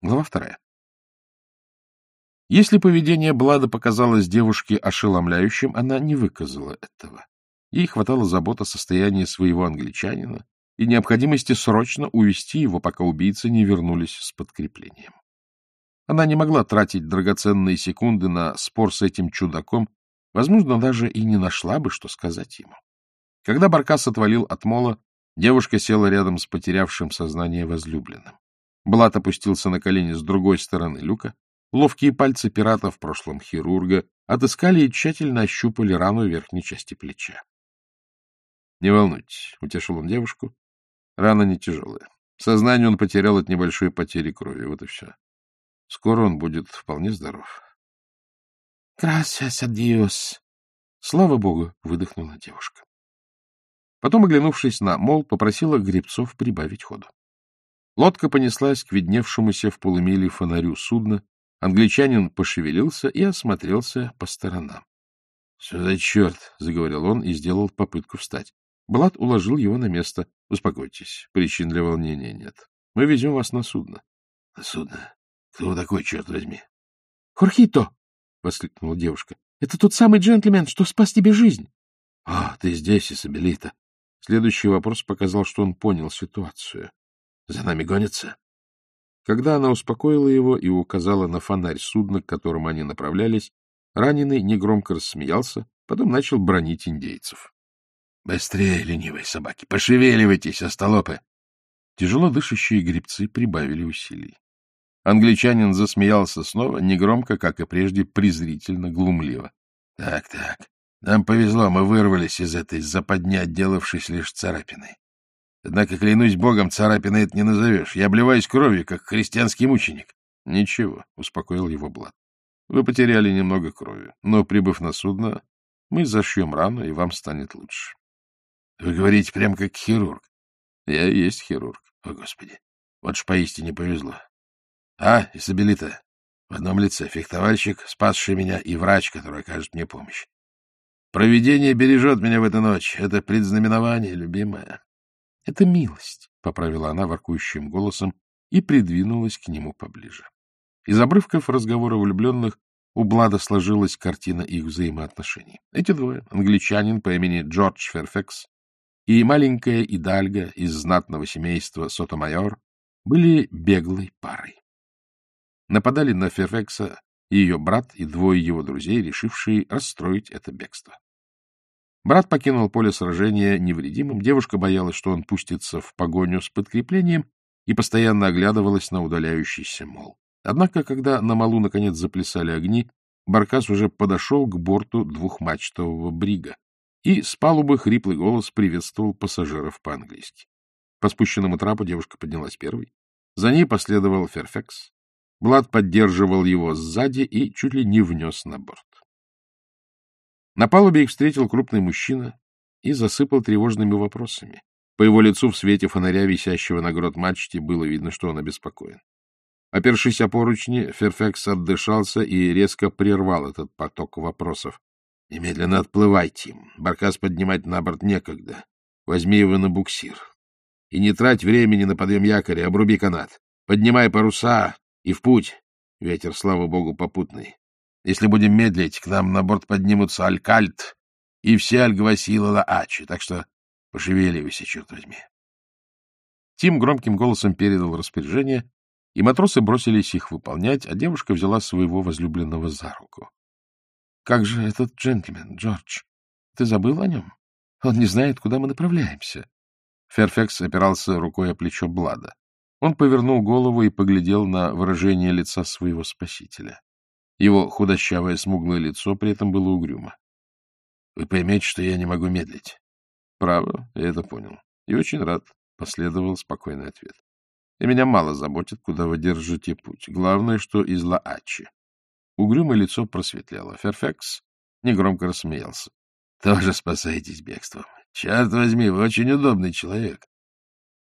Глава вторая. Если поведение Блада показалось девушке ошеломляющим, она не выказала этого. Ей хватало забот о состоянии своего англичанина и необходимости срочно увести его, пока убийцы не вернулись с подкреплением. Она не могла тратить драгоценные секунды на спор с этим чудаком, возможно, даже и не нашла бы, что сказать ему. Когда Баркас отвалил от мола, девушка села рядом с потерявшим сознание возлюбленным. Блат опустился на колени с другой стороны люка. Ловкие пальцы пирата в прошлом хирурга отыскали и тщательно ощупали рану верхней части плеча. — Не волнуйтесь, — утешил он девушку. Рана не тяжелая. Сознание он потерял от небольшой потери крови. Вот и все. Скоро он будет вполне здоров. — Gracias a. Слава богу, — выдохнула девушка. Потом, оглянувшись на мол, попросила гребцов прибавить ходу. Лодка понеслась к видневшемуся в полумиле фонарю судна. Англичанин пошевелился и осмотрелся по сторонам. — за черт? — заговорил он и сделал попытку встать. Блад уложил его на место. — Успокойтесь, причин для волнения нет. Мы везем вас на судно. — На судно? Кто вы такой, черт возьми? — Хорхито! — воскликнула девушка. — Это тот самый джентльмен, что спас тебе жизнь. — А, ты здесь, Исабелита. Следующий вопрос показал, что он понял ситуацию. За нами гонятся. Когда она успокоила его и указала на фонарь судна, к которому они направлялись, раненый негромко рассмеялся, потом начал бронить индейцев. — Быстрее, ленивые собаки! Пошевеливайтесь, остолопы! Тяжело дышащие грибцы прибавили усилий. Англичанин засмеялся снова, негромко, как и прежде, презрительно, глумливо. — Так, так, нам повезло, мы вырвались из этой западни, отделавшись лишь царапиной. Однако, клянусь богом, царапины это не назовешь. Я обливаюсь кровью, как христианский мученик. — Ничего, — успокоил его Блад. — Вы потеряли немного крови, но, прибыв на судно, мы зашьем рану, и вам станет лучше. — Вы говорите прям как хирург. — Я и есть хирург. О, Господи, вот ж поистине повезло. А, Исабелита, в одном лице фехтовальщик, спасший меня, и врач, который окажет мне помощь. Провидение бережет меня в эту ночь. Это предзнаменование, любимая. — Это милость, — поправила она воркующим голосом и придвинулась к нему поближе. Из обрывков разговора влюбленных у Блада сложилась картина их взаимоотношений. Эти двое, англичанин по имени Джордж Ферфекс и маленькая Идальга из знатного семейства Сотомайор, были беглой парой. Нападали на Ферфекса ее брат и двое его друзей, решившие расстроить это бегство. Брат покинул поле сражения невредимым, девушка боялась, что он пустится в погоню с подкреплением и постоянно оглядывалась на удаляющийся мол. Однако, когда на малу наконец заплясали огни, Баркас уже подошел к борту двухмачтового брига, и с палубы хриплый голос приветствовал пассажиров по-английски. По спущенному трапу девушка поднялась первой. За ней последовал Ферфекс. Блад поддерживал его сзади и чуть ли не внес на борт. На палубе их встретил крупный мужчина и засыпал тревожными вопросами. По его лицу в свете фонаря, висящего на грот мачте, было видно, что он обеспокоен. Опершись о поручни, Ферфекс отдышался и резко прервал этот поток вопросов. — Немедленно отплывайте. Баркас поднимать на борт некогда. Возьми его на буксир. И не трать времени на подъем якоря, обруби канат. Поднимай паруса и в путь. Ветер, слава богу, попутный. Если будем медлить, к нам на борт поднимутся Алькальт и все Альгвасилы Лаачи, так что пошевеливайся, черт возьми. Тим громким голосом передал распоряжение, и матросы бросились их выполнять, а девушка взяла своего возлюбленного за руку. — Как же этот джентльмен, Джордж? Ты забыл о нем? Он не знает, куда мы направляемся. Ферфекс опирался рукой о плечо Блада. Он повернул голову и поглядел на выражение лица своего спасителя. Его худощавое смуглое лицо при этом было угрюмо. — Вы поймете, что я не могу медлить. — Право, я это понял. И очень рад, — последовал спокойный ответ. — И меня мало заботит, куда вы держите путь. Главное, что из Лаачи. Угрюмое лицо просветлело. Ферфекс негромко рассмеялся. — Тоже спасаетесь бегством. Черт возьми, вы очень удобный человек.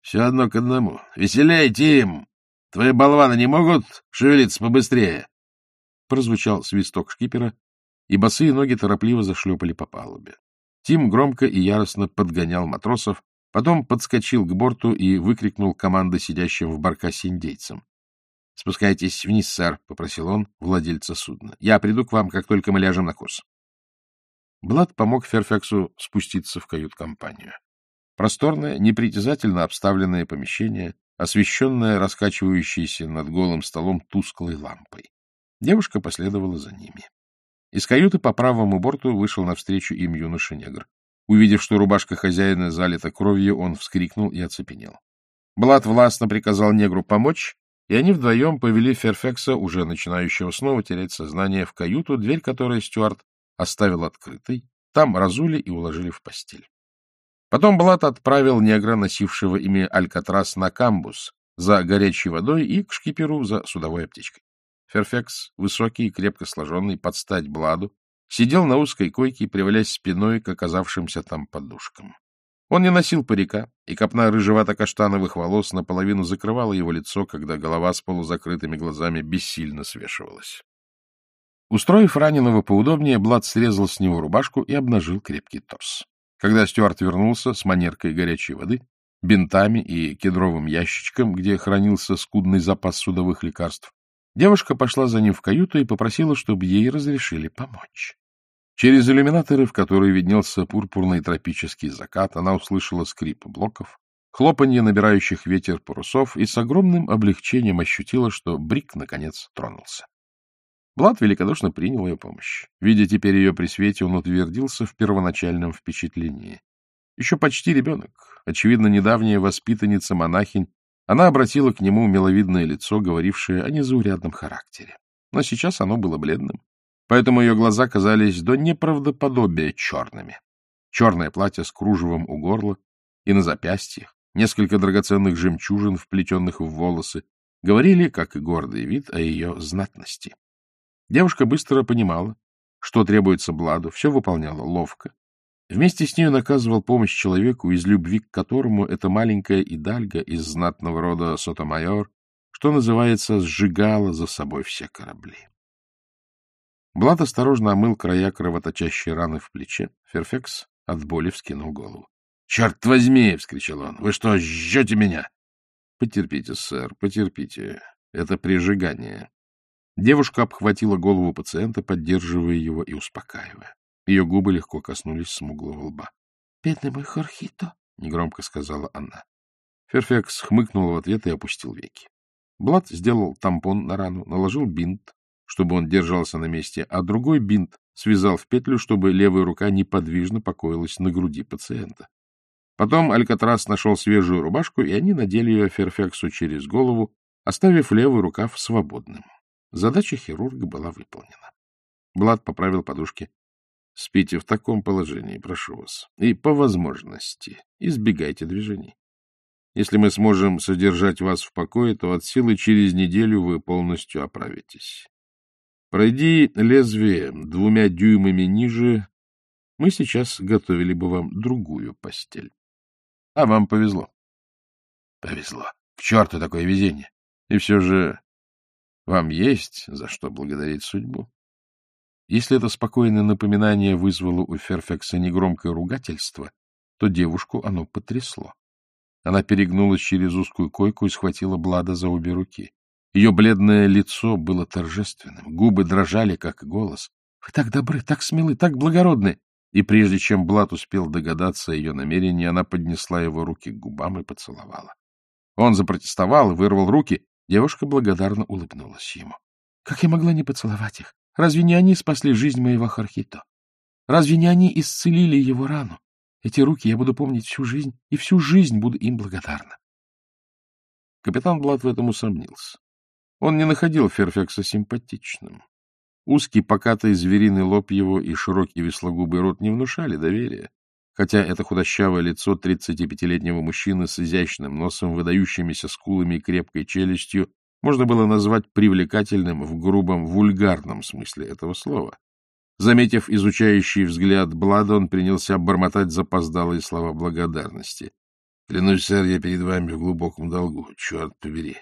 Все одно к одному. Веселей, Тим! Твои болваны не могут шевелиться побыстрее? Прозвучал свисток шкипера, и босые ноги торопливо зашлепали по палубе. Тим громко и яростно подгонял матросов, потом подскочил к борту и выкрикнул команды сидящим в баркасе индейцам. — Спускайтесь вниз, сэр, — попросил он владельца судна. — Я приду к вам, как только мы ляжем на курс. Блад помог Ферфексу спуститься в кают-компанию. Просторное, непритязательно обставленное помещение, освещенное раскачивающейся над голым столом тусклой лампой. Девушка последовала за ними. Из каюты по правому борту вышел навстречу им юноша-негр. Увидев, что рубашка хозяина залита кровью, он вскрикнул и оцепенел. Блад властно приказал негру помочь, и они вдвоем повели Ферфекса, уже начинающего снова терять сознание, в каюту, дверь которой Стюарт оставил открытой. Там разули и уложили в постель. Потом Блад отправил негра, носившего имя Алькатрас, на камбус за горячей водой и к шкиперу за судовой аптечкой. Ферфекс, высокий и крепко сложенный, под стать Бладу, сидел на узкой койке, привалясь спиной к оказавшимся там подушкам. Он не носил парика, и копна рыжевато-каштановых волос наполовину закрывала его лицо, когда голова с полузакрытыми глазами бессильно свешивалась. Устроив раненого поудобнее, Блад срезал с него рубашку и обнажил крепкий торс. Когда Стюарт вернулся с манеркой горячей воды, бинтами и кедровым ящичком, где хранился скудный запас судовых лекарств, девушка пошла за ним в каюту и попросила, чтобы ей разрешили помочь. Через иллюминаторы, в которые виднелся пурпурный тропический закат, она услышала скрип блоков, хлопанье набирающих ветер парусов и с огромным облегчением ощутила, что Брик, наконец, тронулся. Блад великодушно принял ее помощь. Видя теперь ее при свете, он утвердился в первоначальном впечатлении. Еще почти ребенок, очевидно, недавняя воспитанница-монахинь, она обратила к нему миловидное лицо, говорившее о незаурядном характере. Но сейчас оно было бледным, поэтому ее глаза казались до неправдоподобия черными. Черное платье с кружевом у горла и на запястьях, несколько драгоценных жемчужин, вплетенных в волосы, говорили, как и гордый вид, о ее знатности. Девушка быстро понимала, что требуется Бладу, все выполняла ловко. Вместе с ней он оказывал помощь человеку, из любви к которому эта маленькая идальга из знатного рода Сотомайор, что называется, сжигала за собой все корабли. Блад осторожно омыл края кровоточащей раны в плече. Ферфекс от боли вскинул голову. — Черт возьми! — вскричал он. — Вы что, жжете меня? — Потерпите, сэр, потерпите. Это прижигание. Девушка обхватила голову пациента, поддерживая его и успокаивая. Ее губы легко коснулись смуглого лба. — Бедный мой Хорхито, — негромко сказала она. Ферфекс хмыкнул в ответ и опустил веки. Блад сделал тампон на рану, наложил бинт, чтобы он держался на месте, а другой бинт связал в петлю, чтобы левая рука неподвижно покоилась на груди пациента. Потом Алькатрас нашел свежую рубашку, и они надели ее Ферфексу через голову, оставив левый рукав свободным. Задача хирурга была выполнена. Блад поправил подушки. — Спите в таком положении, прошу вас. И, по возможности, избегайте движений. Если мы сможем содержать вас в покое, то от силы через неделю вы полностью оправитесь. Пройди лезвие двумя дюймами ниже, мы сейчас готовили бы вам другую постель. А вам повезло. Повезло. К черту такое везение. И все же вам есть за что благодарить судьбу. Если это спокойное напоминание вызвало у Ферфекса негромкое ругательство, то девушку оно потрясло. Она перегнулась через узкую койку и схватила Блада за обе руки. Ее бледное лицо было торжественным, губы дрожали, как голос. — Вы так добры, так смелы, так благородны! И прежде чем Блад успел догадаться о ее намерении, она поднесла его руки к губам и поцеловала. Он запротестовал и вырвал руки, Девушка благодарно улыбнулась ему. — Как я могла не поцеловать их? Разве не они спасли жизнь моего Хархито? Разве не они исцелили его рану? Эти руки я буду помнить всю жизнь, и всю жизнь буду им благодарна. Капитан Блад в этом усомнился. Он не находил Ферфекса симпатичным. Узкий покатый звериный лоб его и широкий веслогубый рот не внушали доверия хотя это худощавое лицо 35-летнего мужчины с изящным носом, выдающимися скулами и крепкой челюстью можно было назвать привлекательным в грубом, вульгарном смысле этого слова. Заметив изучающий взгляд Блада, он принялся бормотать запоздалые слова благодарности. — Клянусь, сэр, я перед вами в глубоком долгу, черт побери.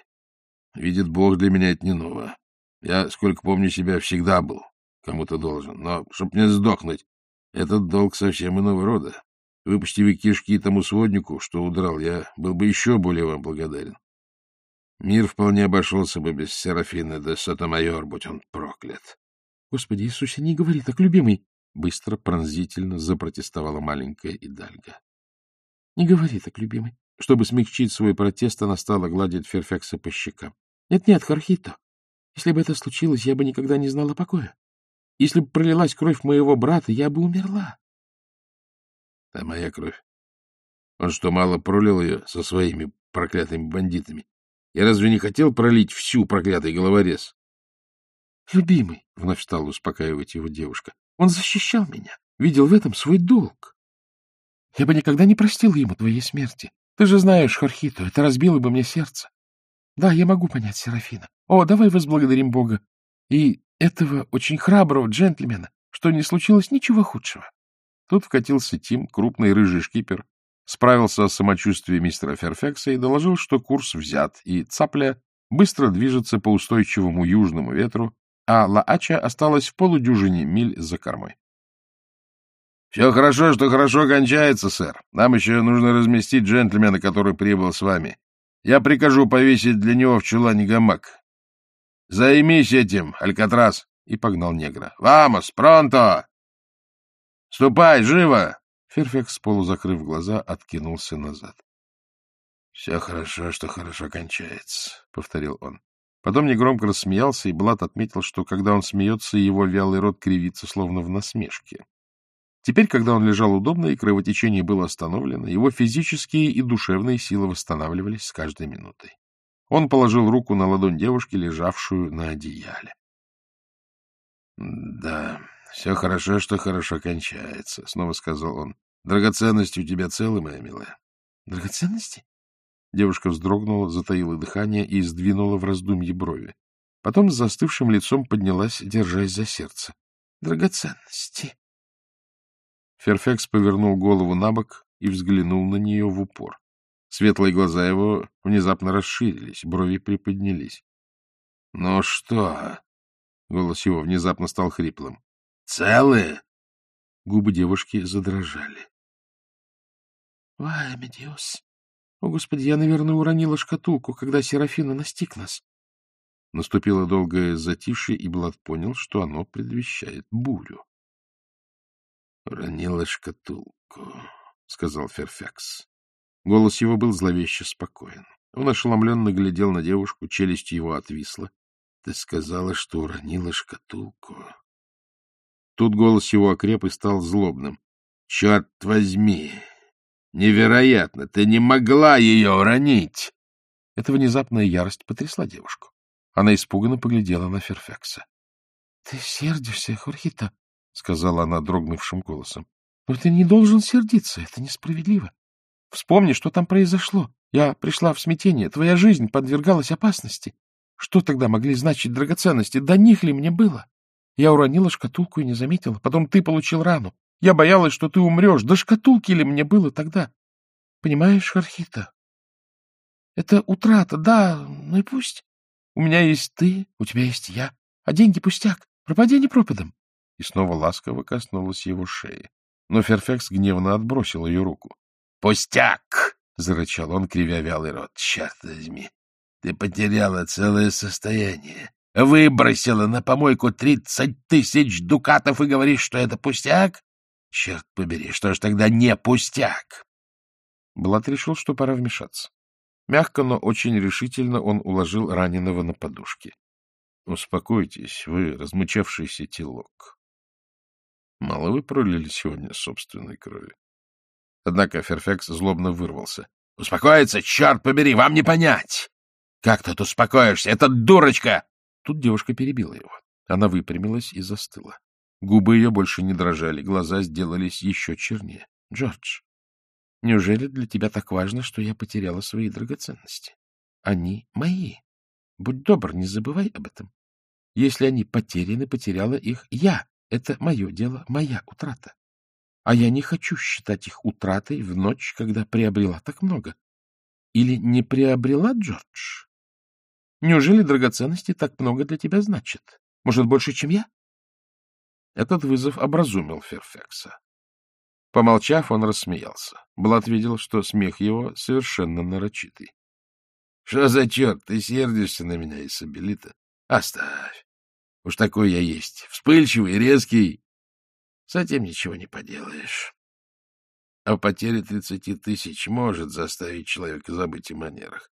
Видит Бог, для меня это не ново. Я, сколько помню себя, всегда был кому-то должен, но, чтоб не сдохнуть, этот долг совсем иного рода. Выпусти вы кишки тому своднику, что удрал, я был бы еще более вам благодарен. Мир вполне обошелся бы без Серафины де Сотомайор, будь он проклят. — Господи Иисусе, не говори так, любимый! — быстро, пронзительно запротестовала маленькая Идальга. — Не говори так, любимый. Чтобы смягчить свой протест, она стала гладить Ферфекса по щекам. Нет, — Нет-нет, Хорхито, если бы это случилось, я бы никогда не знала покоя. Если бы пролилась кровь моего брата, я бы умерла. — А моя кровь? Он что, мало пролил ее со своими проклятыми бандитами? Я разве не хотел пролить всю проклятый головорез? — Любимый, — вновь стала успокаивать его девушка, — он защищал меня, видел в этом свой долг. Я бы никогда не простила ему твоей смерти. Ты же знаешь, Хорхито, это разбило бы мне сердце. Да, я могу понять Серафина. О, давай возблагодарим Бога и этого очень храброго джентльмена, что не случилось ничего худшего. Тут вкатился Тим, крупный рыжий шкипер, справился с самочувствием мистера Ферфекса и доложил, что курс взят, и цапля быстро движется по устойчивому южному ветру, а Лаача осталась в полудюжине миль за кормой. — Все хорошо, что хорошо кончается, сэр. Нам еще нужно разместить джентльмена, который прибыл с вами. Я прикажу повесить для него в чулане гамак. Займись этим, Алькатрас! И погнал негра. — Вамос, пронто! — Ступай, живо! Ферфекс, полузакрыв глаза, откинулся назад. — Все хорошо, что хорошо кончается, — повторил он. Потом негромко рассмеялся, и Блад отметил, что, когда он смеется, его вялый рот кривится, словно в насмешке. Теперь, когда он лежал удобно и кровотечение было остановлено, его физические и душевные силы восстанавливались с каждой минутой. Он положил руку на ладонь девушки, лежавшую на одеяле. — Да, все хорошо, что хорошо кончается, — снова сказал он. — Драгоценности у тебя целы, моя милая? — Драгоценности? Девушка вздрогнула, затаила дыхание и сдвинула в раздумье брови. Потом с застывшим лицом поднялась, держась за сердце. — Драгоценности. Ферфекс повернул голову на бок и взглянул на нее в упор. Светлые глаза его внезапно расширились, брови приподнялись. — Ну что? — голос его внезапно стал хриплым. — Целые? Губы девушки задрожали. — Вай, Медиус! О, Господи, я, наверное, уронила шкатулку, когда Серафина настиг нас. Наступило долгое затишье, и Блад понял, что оно предвещает бурю. — Уронила шкатулку, — сказал Ферфекс. Голос его был зловеще спокоен. Он ошеломленно глядел на девушку, челюсть его отвисла. — Ты сказала, что уронила шкатулку. Тут голос его окреп и стал злобным. — Черт возьми! Невероятно! Ты не могла ее уронить! Эта внезапная ярость потрясла девушку. Она испуганно поглядела на Ферфекса. — Ты сердишься, Хорхита, — сказала она дрогнувшим голосом. — Но ты не должен сердиться, это несправедливо. Вспомни, что там произошло. Я пришла в смятение, твоя жизнь подвергалась опасности. Что тогда могли значить драгоценности? До них ли мне было? Я уронила шкатулку и не заметила. Потом ты получил рану. Я боялась, что ты умрешь. Да шкатулки ли мне было тогда? Понимаешь, Хархита? Это утрата, да, ну и пусть. У меня есть ты, у тебя есть я. А деньги пустяк. Пропади не пропадом. И снова ласково коснулась его шеи. Но Ферфекс гневно отбросил ее руку. Пустяк! — зарычал он, кривя вялый рот. — Черт возьми! Ты потеряла целое состояние. Выбросила на помойку тридцать тысяч дукатов и говоришь, что это пустяк? Черт побери, что ж тогда не пустяк? Блад решил, что пора вмешаться. Мягко, но очень решительно он уложил раненого на подушки. — Успокойтесь, вы размычавшийся телок. Мало вы пролили сегодня собственной крови. Однако Ферфекс злобно вырвался. — Успокоиться, черт побери, вам не понять! Как тут успокоишься? Это дурочка! Тут девушка перебила его. Она выпрямилась и застыла. Губы ее больше не дрожали, глаза сделались еще чернее. — Джордж, неужели для тебя так важно, что я потеряла свои драгоценности? Они мои. Будь добр, не забывай об этом. Если они потеряны, потеряла их я. Это мое дело, моя утрата. А я не хочу считать их утратой в ночь, когда приобрела так много. Или не приобрела, Джордж? Неужели драгоценности так много для тебя значат? Может, больше, чем я? Этот вызов образумил Ферфекса. Помолчав, он рассмеялся. Блад видел, что смех его совершенно нарочитый. — Что за черт? Ты сердишься на меня, Исабелита? Оставь. Уж такой я есть. Вспыльчивый, резкий. С этим ничего не поделаешь. А потеря тридцати тысяч может заставить человека забыть о манерах.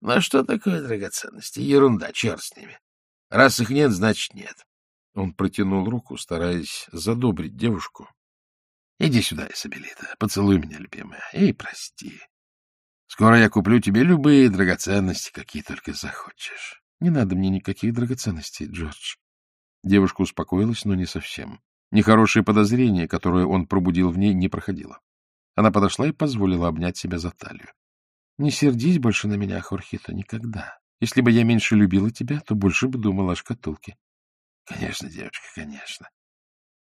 Ну а что такое драгоценности? Ерунда, черт с ними. Раз их нет, значит нет. Он протянул руку, стараясь задобрить девушку. — Иди сюда, Исабелита, поцелуй меня, любимая, и прости. Скоро я куплю тебе любые драгоценности, какие только захочешь. — Не надо мне никаких драгоценностей, Джордж. Девушка успокоилась, но не совсем. Нехорошее подозрение, которое он пробудил в ней, не проходило. Она подошла и позволила обнять себя за талию. — Не сердись больше на меня, Хорхито, никогда. Если бы я меньше любила тебя, то больше бы думала о шкатулке. — Конечно, девочка, конечно.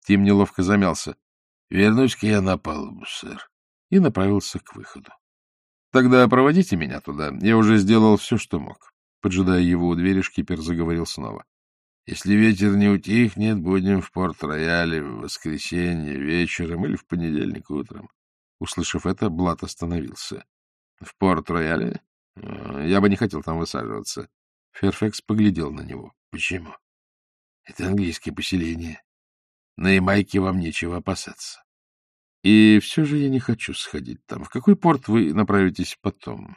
Тим неловко замялся. — Вернусь-ка я на палубу, сэр. И направился к выходу. — Тогда проводите меня туда. Я уже сделал все, что мог. Поджидая его у двери, шкипер заговорил снова. — Если ветер не утихнет, будем в Порт-Рояле в воскресенье вечером или в понедельник утром. Услышав это, Блат остановился. — В Порт-Рояле? Э, я бы не хотел там высаживаться. Ферфекс поглядел на него. — Почему? — Это английское поселение. На Ямайке вам нечего опасаться. И все же я не хочу сходить там. В какой порт вы направитесь потом?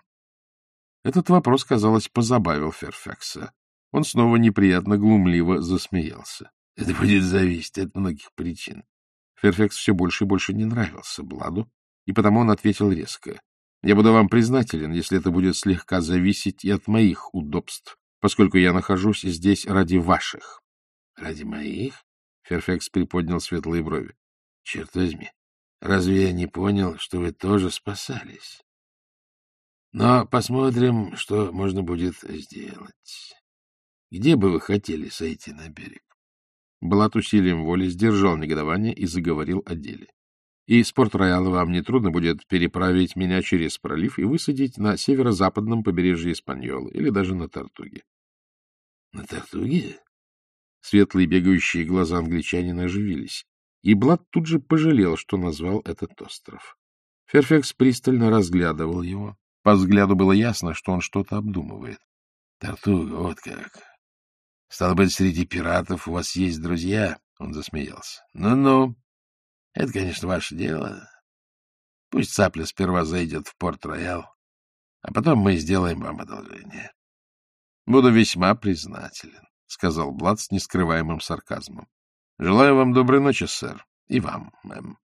Этот вопрос, казалось, позабавил Ферфекса. Он снова неприятно глумливо засмеялся. Это будет зависеть от многих причин. Ферфекс все больше и больше не нравился Бладу, и потому он ответил резко. Я буду вам признателен, если это будет слегка зависеть и от моих удобств, поскольку я нахожусь здесь ради ваших. — Ради моих? — Ферфекс приподнял светлые брови. — Черт возьми, разве я не понял, что вы тоже спасались? Но посмотрим, что можно будет сделать. Где бы вы хотели сойти на берег? Блат усилием воли сдержал негодование и заговорил о деле. И с Порт-Рояла вам не трудно будет переправить меня через пролив и высадить на северо-западном побережье Испаньолы или даже на Тартуге. — На Тартуге? Светлые бегающие глаза англичанина оживились, и Блад тут же пожалел, что назвал этот остров. Ферфекс пристально разглядывал его. По взгляду было ясно, что он что-то обдумывает. — Тартуга, вот как. Стало быть, среди пиратов у вас есть друзья? Он засмеялся. Ну — Ну-ну, это, конечно, ваше дело. Пусть цапля сперва зайдет в Порт-Роял, а потом мы сделаем вам одолжение. — Буду весьма признателен, — сказал Блад с нескрываемым сарказмом. — Желаю вам доброй ночи, сэр. И вам, мэм.